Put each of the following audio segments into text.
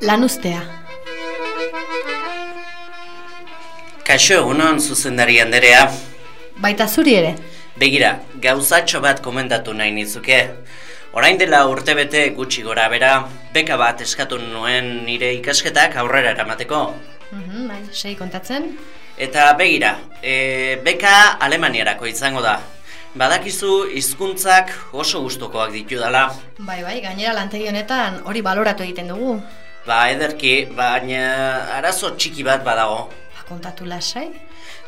Lanuztea. Kaixo egunon zuzendari handerea. Baita zuri ere. Begira, gauzatxo bat komendatu nahi nizuke. Orain dela urtebete gutxi gora bera, beka bat eskatu nuen nire ikasketak aurrera eramateko. Mhm, bai, sei kontatzen. Eta begira, e, beka Alemaniarako izango da. Badakizu hizkuntzak oso gustokoak ditu dela. Bai, bai, gainera lantegi honetan hori baloratu egiten dugu. Ba, ederki, baina arazo txiki bat badago. Ba, kontatu lasai.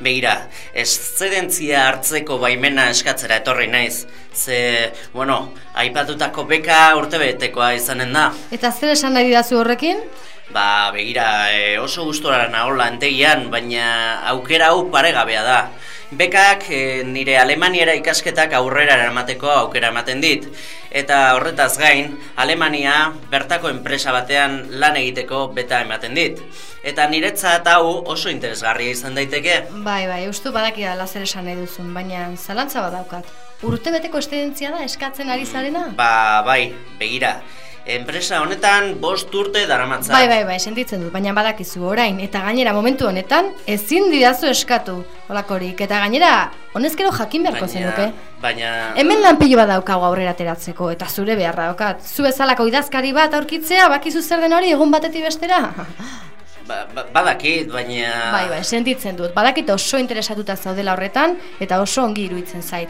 Begira, eszedentzia hartzeko baimena eskatzera etorri naiz. Ze, bueno, aipatutako beka urtebetekoa izanen da. Eta zer esan nahi didazu horrekin? Ba, begira, e, oso gustora nago lantegian, baina aukera hau paregabea da. Bekak e, nire Alemaniera ikasketak aurrera eramateko aukera ematen dit. Eta horretaz gain, Alemania bertako enpresa batean lan egiteko beta ematen dit. Eta niretzat hau oso interesgarria izan daiteke. Bai, bai, ustu badaki da zer esan nahi duzun, baina zalantza badaukat. Urte beteko estedentzia da eskatzen ari zarena? Ba, bai, begira. Enpresa honetan bost urte daramatza. Bai, bai, bai, sentitzen dut, baina badakizu orain, eta gainera momentu honetan, ezin didazu eskatu, holakorik, eta gainera, honezkero jakin beharko zenuke. Baina... Hemen lan pilo bat daukagu aurrera ateratzeko, eta zure beharra daukat. Zu bezalako idazkari bat aurkitzea, bakizu zer den hori egun batetik bestera? Ba, ba, badakit, baina... Bai, bai, sentitzen dut. Badakit oso interesatuta zaudela horretan, eta oso ongi iruditzen zait.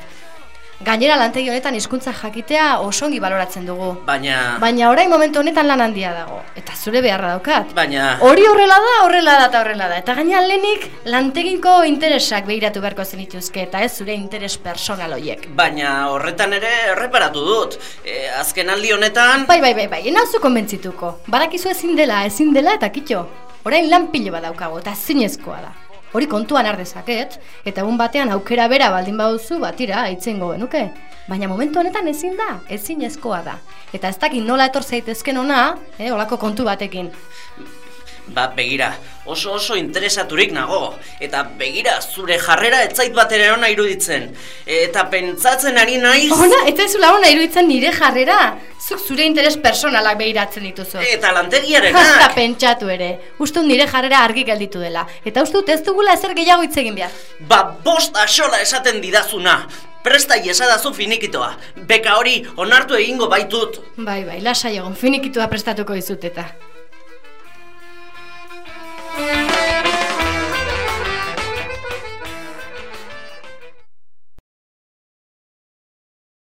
Gainera lantegi honetan hizkuntza jakitea oso ongi baloratzen dugu. Baina... Baina orain momentu honetan lan handia dago. Eta zure beharra daukat. Baina... Hori horrela da, horrela da eta horrela da. Eta gaina lehenik lanteginko interesak behiratu beharko zenituzke eta ez zure interes personal hoiek. Baina horretan ere erreparatu dut. E, azken aldi honetan... Bai, bai, bai, bai, enazu konbentzituko. Badakizu ezin dela, ezin dela eta kitxo. Orain lan pilo bat daukago eta zinezkoa da. Hori kontuan ardezaket, eta egun batean aukera bera baldin baduzu batira aitzen genuke. Baina momentu honetan ezin da, ezin ezkoa da. Eta ez dakit nola etor zaitezken ona, eh, olako kontu batekin. Ba, begira, oso oso interesaturik nago. Eta begira, zure jarrera etzait bat ere ona iruditzen. Eta pentsatzen ari naiz... Ona, ez zula ona iruditzen nire jarrera. Zuk zure interes personalak behiratzen dituzu. Eta lantegiarenak. Eta pentsatu ere. Uste nire jarrera argi gelditu dela. Eta uste dut ez dugula ezer gehiago hitz egin behar. Ba, bost asola esaten didazuna. Presta iesadazu finikitoa. Beka hori onartu egingo baitut. Bai, bai, lasai egon finikitoa prestatuko dizut eta.